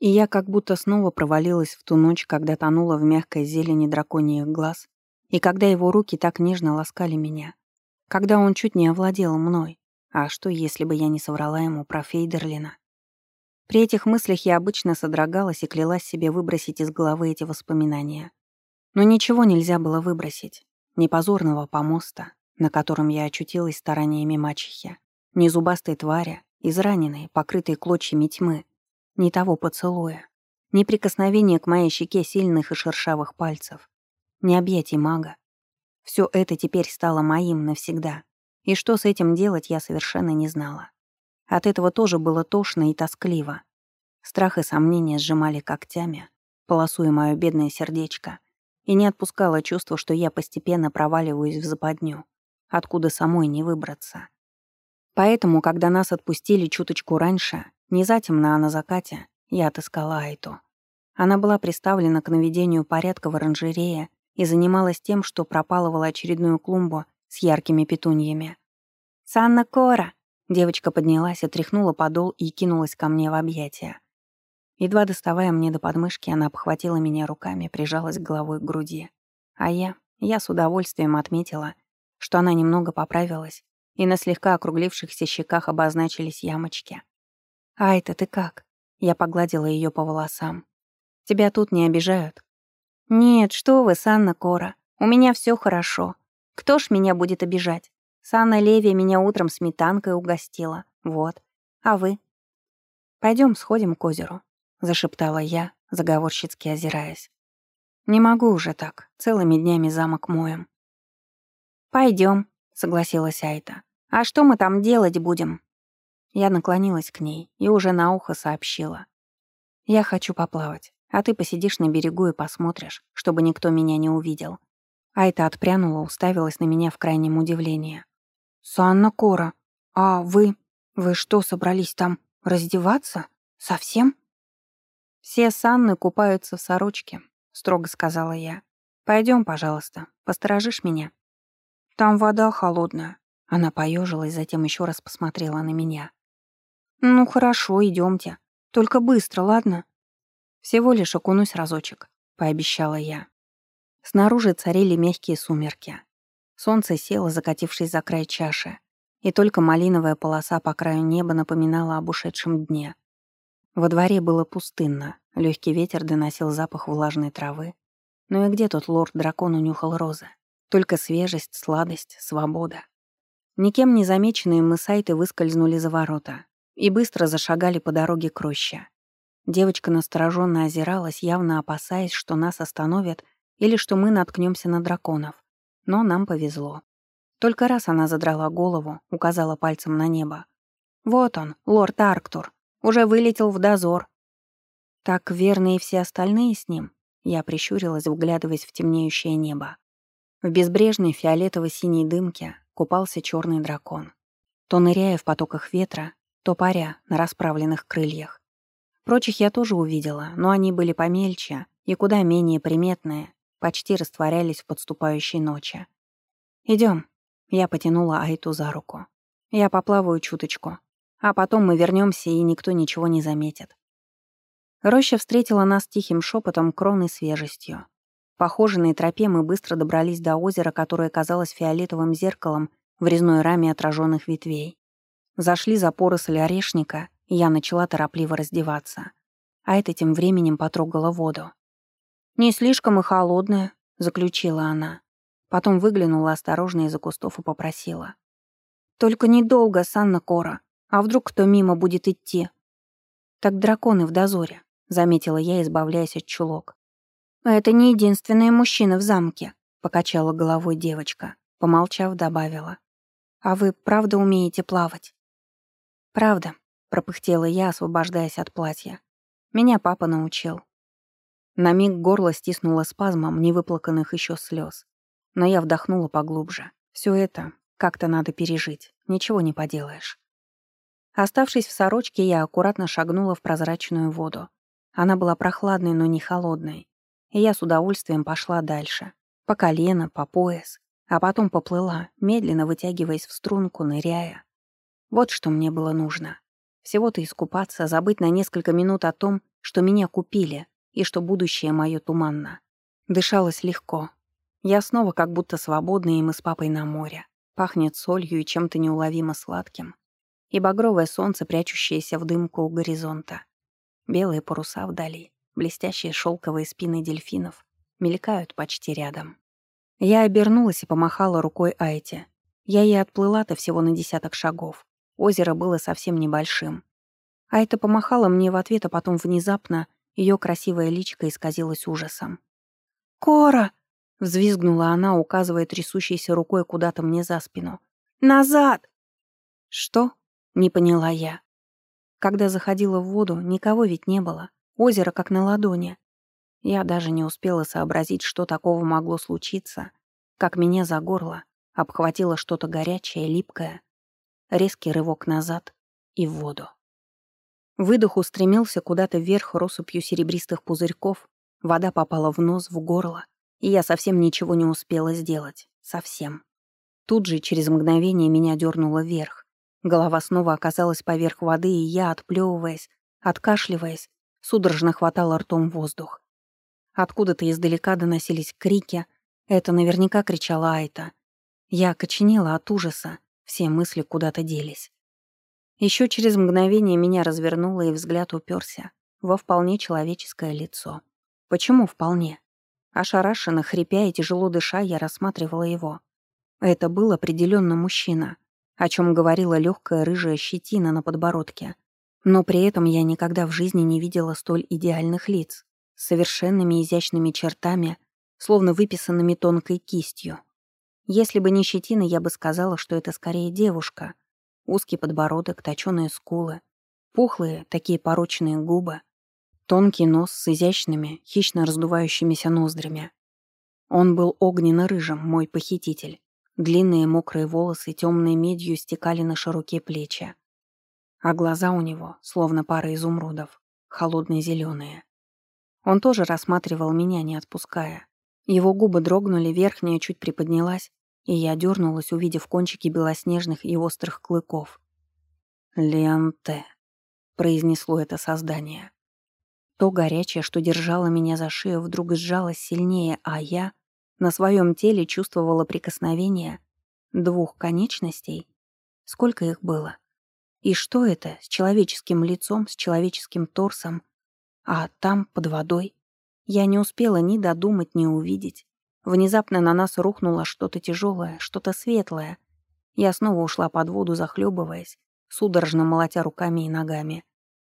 И я как будто снова провалилась в ту ночь, когда тонула в мягкой зелени драконьих глаз, и когда его руки так нежно ласкали меня, когда он чуть не овладел мной. А что, если бы я не соврала ему про Фейдерлина? При этих мыслях я обычно содрогалась и клялась себе выбросить из головы эти воспоминания. Но ничего нельзя было выбросить. Ни позорного помоста, на котором я очутилась стараниями мачехи, ни зубастой твари, израненной, покрытой клочьями тьмы, ни того поцелуя, ни прикосновения к моей щеке сильных и шершавых пальцев, ни объятий мага. Все это теперь стало моим навсегда, и что с этим делать, я совершенно не знала. От этого тоже было тошно и тоскливо. Страх и сомнения сжимали когтями, полосуя мое бедное сердечко — и не отпускало чувство, что я постепенно проваливаюсь в западню, откуда самой не выбраться. Поэтому, когда нас отпустили чуточку раньше, не затемно, а на закате, я отыскала Айту. Она была приставлена к наведению порядка в оранжерее и занималась тем, что пропалывала очередную клумбу с яркими петуньями. «Санна Кора!» Девочка поднялась, отряхнула подол и кинулась ко мне в объятия. Едва доставая мне до подмышки, она обхватила меня руками, прижалась головой к груди. А я, я с удовольствием отметила, что она немного поправилась, и на слегка округлившихся щеках обозначились ямочки. «Айта, ты как?» Я погладила ее по волосам. «Тебя тут не обижают?» «Нет, что вы, Санна Кора, у меня все хорошо. Кто ж меня будет обижать? Санна Леви меня утром сметанкой угостила. Вот. А вы?» Пойдем сходим к озеру. — зашептала я, заговорщицки озираясь. «Не могу уже так, целыми днями замок моем». Пойдем, согласилась Айта. «А что мы там делать будем?» Я наклонилась к ней и уже на ухо сообщила. «Я хочу поплавать, а ты посидишь на берегу и посмотришь, чтобы никто меня не увидел». Айта отпрянула, уставилась на меня в крайнем удивлении. «Санна Кора, а вы... Вы что, собрались там раздеваться? Совсем?» «Все Санны купаются в сорочке», — строго сказала я. Пойдем, пожалуйста, посторожишь меня». «Там вода холодная». Она поежилась, затем еще раз посмотрела на меня. «Ну хорошо, идемте. Только быстро, ладно?» «Всего лишь окунусь разочек», — пообещала я. Снаружи царили мягкие сумерки. Солнце село, закатившись за край чаши, и только малиновая полоса по краю неба напоминала об ушедшем дне. Во дворе было пустынно, легкий ветер доносил запах влажной травы. Но и где тот лорд-дракон унюхал розы? Только свежесть, сладость, свобода. Никем не замеченные мы сайты выскользнули за ворота и быстро зашагали по дороге к роще. Девочка настороженно озиралась, явно опасаясь, что нас остановят или что мы наткнемся на драконов. Но нам повезло. Только раз она задрала голову, указала пальцем на небо. «Вот он, лорд Арктур. Уже вылетел в дозор. Так верно и все остальные с ним. Я прищурилась, вглядываясь в темнеющее небо. В безбрежной фиолетово-синей дымке купался черный дракон. То ныряя в потоках ветра, то паря на расправленных крыльях. Прочих я тоже увидела, но они были помельче и куда менее приметные, почти растворялись в подступающей ночи. Идем. Я потянула Айту за руку. «Я поплаваю чуточку. А потом мы вернемся, и никто ничего не заметит. Роща встретила нас тихим шепотом, кроной свежестью. По хоженой тропе мы быстро добрались до озера, которое казалось фиолетовым зеркалом в резной раме отраженных ветвей. Зашли за поросль орешника, и я начала торопливо раздеваться. А это тем временем потрогала воду. «Не слишком и холодная», — заключила она. Потом выглянула осторожно из-за кустов и попросила. «Только недолго, Санна Кора. А вдруг кто мимо будет идти? Так драконы в дозоре, заметила я, избавляясь от чулок. Это не единственные мужчины в замке, покачала головой девочка, помолчав, добавила. А вы правда умеете плавать? Правда, пропыхтела я, освобождаясь от платья. Меня папа научил. На миг горло стиснуло спазмом невыплаканных еще слез. Но я вдохнула поглубже. Все это как-то надо пережить, ничего не поделаешь. Оставшись в сорочке, я аккуратно шагнула в прозрачную воду. Она была прохладной, но не холодной. И я с удовольствием пошла дальше. По колено, по пояс. А потом поплыла, медленно вытягиваясь в струнку, ныряя. Вот что мне было нужно. Всего-то искупаться, забыть на несколько минут о том, что меня купили и что будущее мое туманно. Дышалось легко. Я снова как будто свободна, и мы с папой на море. Пахнет солью и чем-то неуловимо сладким. И багровое солнце, прячущееся в дымку у горизонта. Белые паруса вдали, блестящие шелковые спины дельфинов мелькают почти рядом. Я обернулась и помахала рукой Айте. Я и отплыла-то всего на десяток шагов. Озеро было совсем небольшим. Айта помахала мне в ответ, а потом внезапно ее красивое личико исказилось ужасом. «Кора!» — взвизгнула она, указывая трясущейся рукой куда-то мне за спину. «Назад!» «Что?» — не поняла я. Когда заходила в воду, никого ведь не было. Озеро как на ладони. Я даже не успела сообразить, что такого могло случиться, как меня за горло обхватило что-то горячее, липкое, резкий рывок назад и в воду. Выдох устремился куда-то вверх россыпью серебристых пузырьков, вода попала в нос, в горло, и я совсем ничего не успела сделать. Совсем. Тут же, через мгновение, меня дернуло вверх. Голова снова оказалась поверх воды, и я, отплевываясь, откашливаясь, судорожно хватала ртом воздух. Откуда-то издалека доносились крики. Это наверняка кричала Айта. Я окоченела от ужаса, все мысли куда-то делись. Еще через мгновение меня развернуло, и взгляд уперся во вполне человеческое лицо. Почему вполне? Ошарашенно, хрипя и тяжело дыша, я рассматривала его. Это был определенно мужчина, о чем говорила легкая рыжая щетина на подбородке. Но при этом я никогда в жизни не видела столь идеальных лиц совершенными изящными чертами, словно выписанными тонкой кистью. Если бы не щетина, я бы сказала, что это скорее девушка. Узкий подбородок, точёные скулы, пухлые, такие порочные губы, тонкий нос с изящными, хищно раздувающимися ноздрями. Он был огненно-рыжим, мой похититель. Длинные мокрые волосы темной медью стекали на широкие плечи. А глаза у него, словно пара изумрудов, холодные зеленые. Он тоже рассматривал меня, не отпуская. Его губы дрогнули, верхняя чуть приподнялась, и я дернулась, увидев кончики белоснежных и острых клыков. «Лианте», — произнесло это создание. То горячее, что держало меня за шею, вдруг сжалось сильнее, а я на своем теле чувствовала прикосновение двух конечностей. Сколько их было? И что это с человеческим лицом, с человеческим торсом, а там, под водой, я не успела ни додумать, ни увидеть. Внезапно на нас рухнуло что-то тяжелое, что-то светлое. Я снова ушла под воду, захлебываясь, судорожно молотя руками и ногами.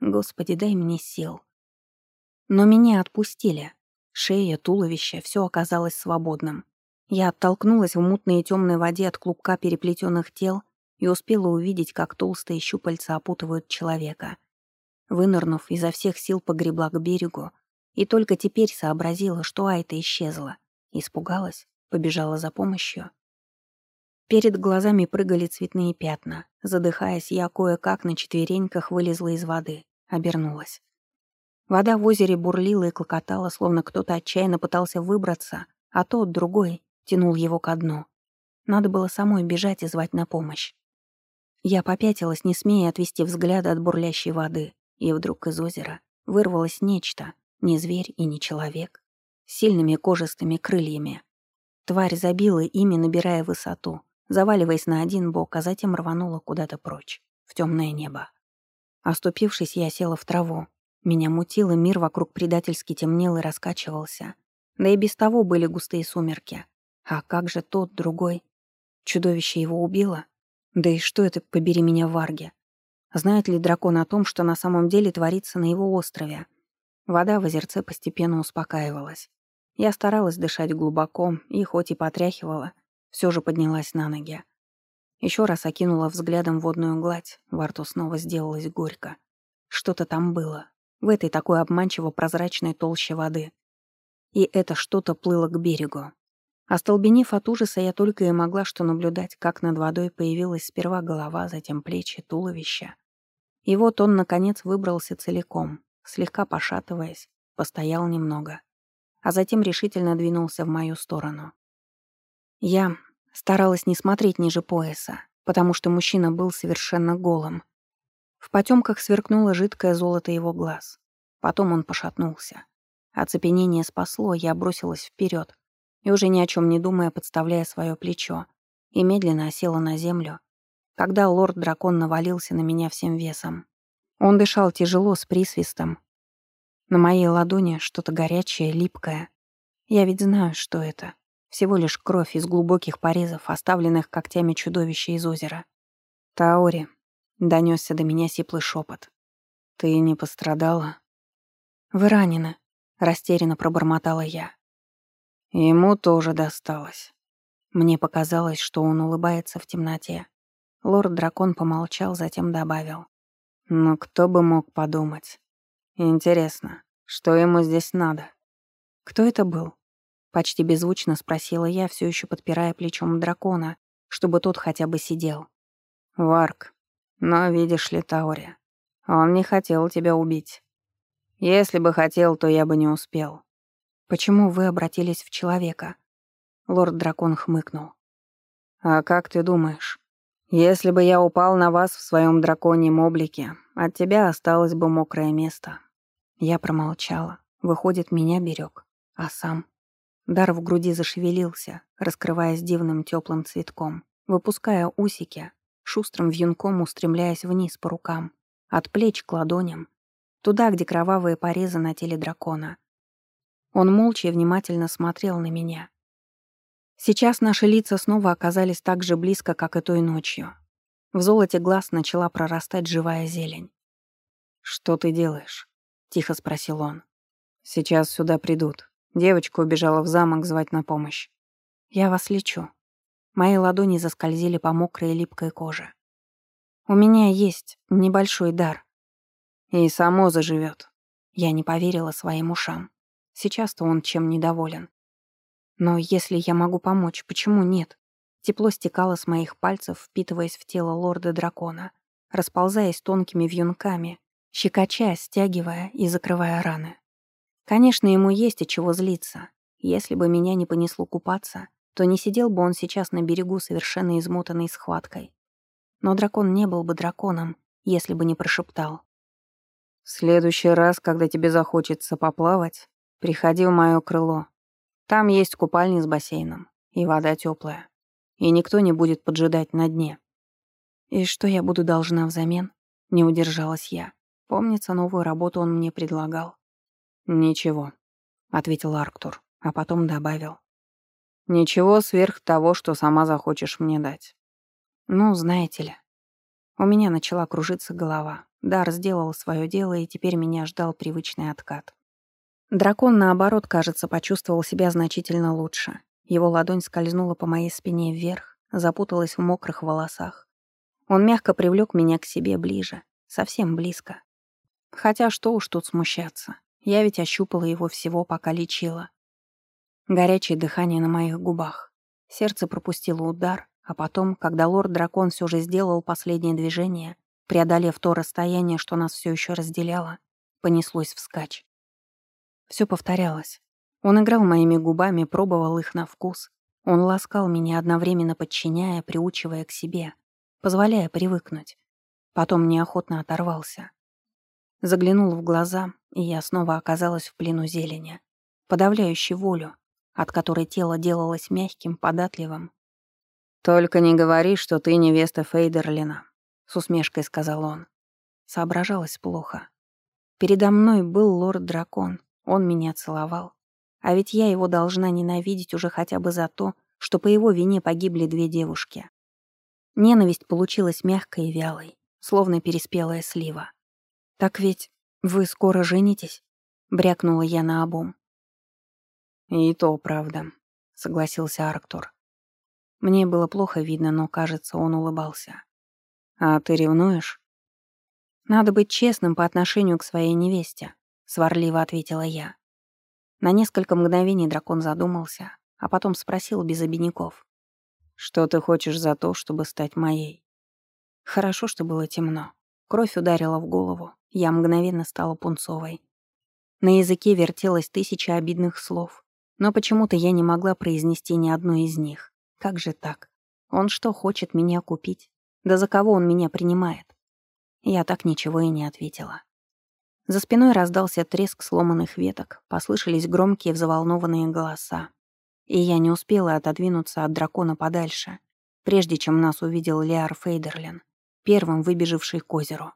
Господи, дай мне сил. Но меня отпустили. Шея, туловище, все оказалось свободным. Я оттолкнулась в мутной и темной воде от клубка переплетенных тел и успела увидеть, как толстые щупальца опутывают человека. Вынырнув, изо всех сил погребла к берегу и только теперь сообразила, что Айта исчезла. Испугалась, побежала за помощью. Перед глазами прыгали цветные пятна. Задыхаясь, я кое-как на четвереньках вылезла из воды, обернулась. Вода в озере бурлила и клокотала, словно кто-то отчаянно пытался выбраться, а тот, другой, тянул его ко дну. Надо было самой бежать и звать на помощь. Я попятилась, не смея отвести взгляд от бурлящей воды. И вдруг из озера вырвалось нечто, не зверь и не человек, с сильными кожистыми крыльями. Тварь забила ими, набирая высоту, заваливаясь на один бок, а затем рванула куда-то прочь, в темное небо. Оступившись, я села в траву. Меня мутило, мир вокруг предательски темнел и раскачивался. Да и без того были густые сумерки. А как же тот, другой? Чудовище его убило? Да и что это, побери меня, Варге? Знает ли дракон о том, что на самом деле творится на его острове? Вода в озерце постепенно успокаивалась. Я старалась дышать глубоко и, хоть и потряхивала, все же поднялась на ноги. Еще раз окинула взглядом водную гладь, во рту снова сделалось горько. Что-то там было, в этой такой обманчиво прозрачной толще воды. И это что-то плыло к берегу. Остолбенев от ужаса, я только и могла что наблюдать, как над водой появилась сперва голова, затем плечи, туловище. И вот он, наконец, выбрался целиком, слегка пошатываясь, постоял немного, а затем решительно двинулся в мою сторону. Я старалась не смотреть ниже пояса, потому что мужчина был совершенно голым. В потемках сверкнуло жидкое золото его глаз. Потом он пошатнулся. Оцепенение спасло, я бросилась вперед и уже ни о чем не думая, подставляя свое плечо, и медленно осела на землю, когда лорд-дракон навалился на меня всем весом. Он дышал тяжело, с присвистом. На моей ладони что-то горячее, липкое. Я ведь знаю, что это. Всего лишь кровь из глубоких порезов, оставленных когтями чудовища из озера. «Таори», — донесся до меня сиплый шепот. «Ты не пострадала?» «Вы ранены», — растерянно пробормотала я. Ему тоже досталось. Мне показалось, что он улыбается в темноте. Лорд-дракон помолчал, затем добавил. «Ну, кто бы мог подумать. Интересно, что ему здесь надо?» «Кто это был?» Почти беззвучно спросила я, все еще подпирая плечом дракона, чтобы тот хотя бы сидел. «Варк. Но видишь ли, Таори, он не хотел тебя убить. Если бы хотел, то я бы не успел. Почему вы обратились в человека?» Лорд-дракон хмыкнул. «А как ты думаешь, если бы я упал на вас в своем драконьем облике, от тебя осталось бы мокрое место?» Я промолчала. Выходит, меня берег. А сам? Дар в груди зашевелился, раскрываясь дивным теплым цветком, выпуская усики, шустрым вьюнком устремляясь вниз по рукам, от плеч к ладоням, туда, где кровавые порезы на теле дракона. Он молча и внимательно смотрел на меня. Сейчас наши лица снова оказались так же близко, как и той ночью. В золоте глаз начала прорастать живая зелень. «Что ты делаешь?» — тихо спросил он. «Сейчас сюда придут. Девочка убежала в замок звать на помощь. Я вас лечу». Мои ладони заскользили по мокрой и липкой коже. «У меня есть небольшой дар». «И само заживет. Я не поверила своим ушам. Сейчас-то он чем недоволен. Но если я могу помочь, почему нет? Тепло стекало с моих пальцев, впитываясь в тело лорда-дракона, расползаясь тонкими вьюнками, щекоча, стягивая и закрывая раны. Конечно, ему есть от чего злиться. Если бы меня не понесло купаться, то не сидел бы он сейчас на берегу совершенно измотанной схваткой. Но дракон не был бы драконом, если бы не прошептал. «В следующий раз, когда тебе захочется поплавать, Приходи в моё крыло. Там есть купальня с бассейном. И вода теплая. И никто не будет поджидать на дне. И что я буду должна взамен? Не удержалась я. Помнится, новую работу он мне предлагал. «Ничего», — ответил Арктур, а потом добавил. «Ничего сверх того, что сама захочешь мне дать». «Ну, знаете ли». У меня начала кружиться голова. Дар сделал свое дело, и теперь меня ждал привычный откат. Дракон, наоборот, кажется, почувствовал себя значительно лучше. Его ладонь скользнула по моей спине вверх, запуталась в мокрых волосах. Он мягко привлек меня к себе ближе, совсем близко. Хотя что уж тут смущаться. Я ведь ощупала его всего, пока лечила. Горячее дыхание на моих губах. Сердце пропустило удар, а потом, когда лорд-дракон все же сделал последнее движение, преодолев то расстояние, что нас все еще разделяло, понеслось вскачь. Все повторялось. Он играл моими губами, пробовал их на вкус. Он ласкал меня, одновременно подчиняя, приучивая к себе, позволяя привыкнуть. Потом неохотно оторвался. Заглянул в глаза, и я снова оказалась в плену зелени, подавляющей волю, от которой тело делалось мягким, податливым. «Только не говори, что ты невеста Фейдерлина», — с усмешкой сказал он. Соображалось плохо. Передо мной был лорд-дракон, он меня целовал. А ведь я его должна ненавидеть уже хотя бы за то, что по его вине погибли две девушки. Ненависть получилась мягкой и вялой, словно переспелая слива. «Так ведь вы скоро женитесь?» — брякнула я на обум. «И то правда», — согласился Арктур. Мне было плохо видно, но, кажется, он улыбался. «А ты ревнуешь?» «Надо быть честным по отношению к своей невесте», — сварливо ответила я. На несколько мгновений дракон задумался, а потом спросил без обиняков. «Что ты хочешь за то, чтобы стать моей?» Хорошо, что было темно. Кровь ударила в голову, я мгновенно стала пунцовой. На языке вертелось тысяча обидных слов, но почему-то я не могла произнести ни одной из них. Как же так? Он что, хочет меня купить? Да за кого он меня принимает? Я так ничего и не ответила. За спиной раздался треск сломанных веток, послышались громкие взволнованные голоса. И я не успела отодвинуться от дракона подальше, прежде чем нас увидел Лиар Фейдерлин, первым выбежавший к озеру.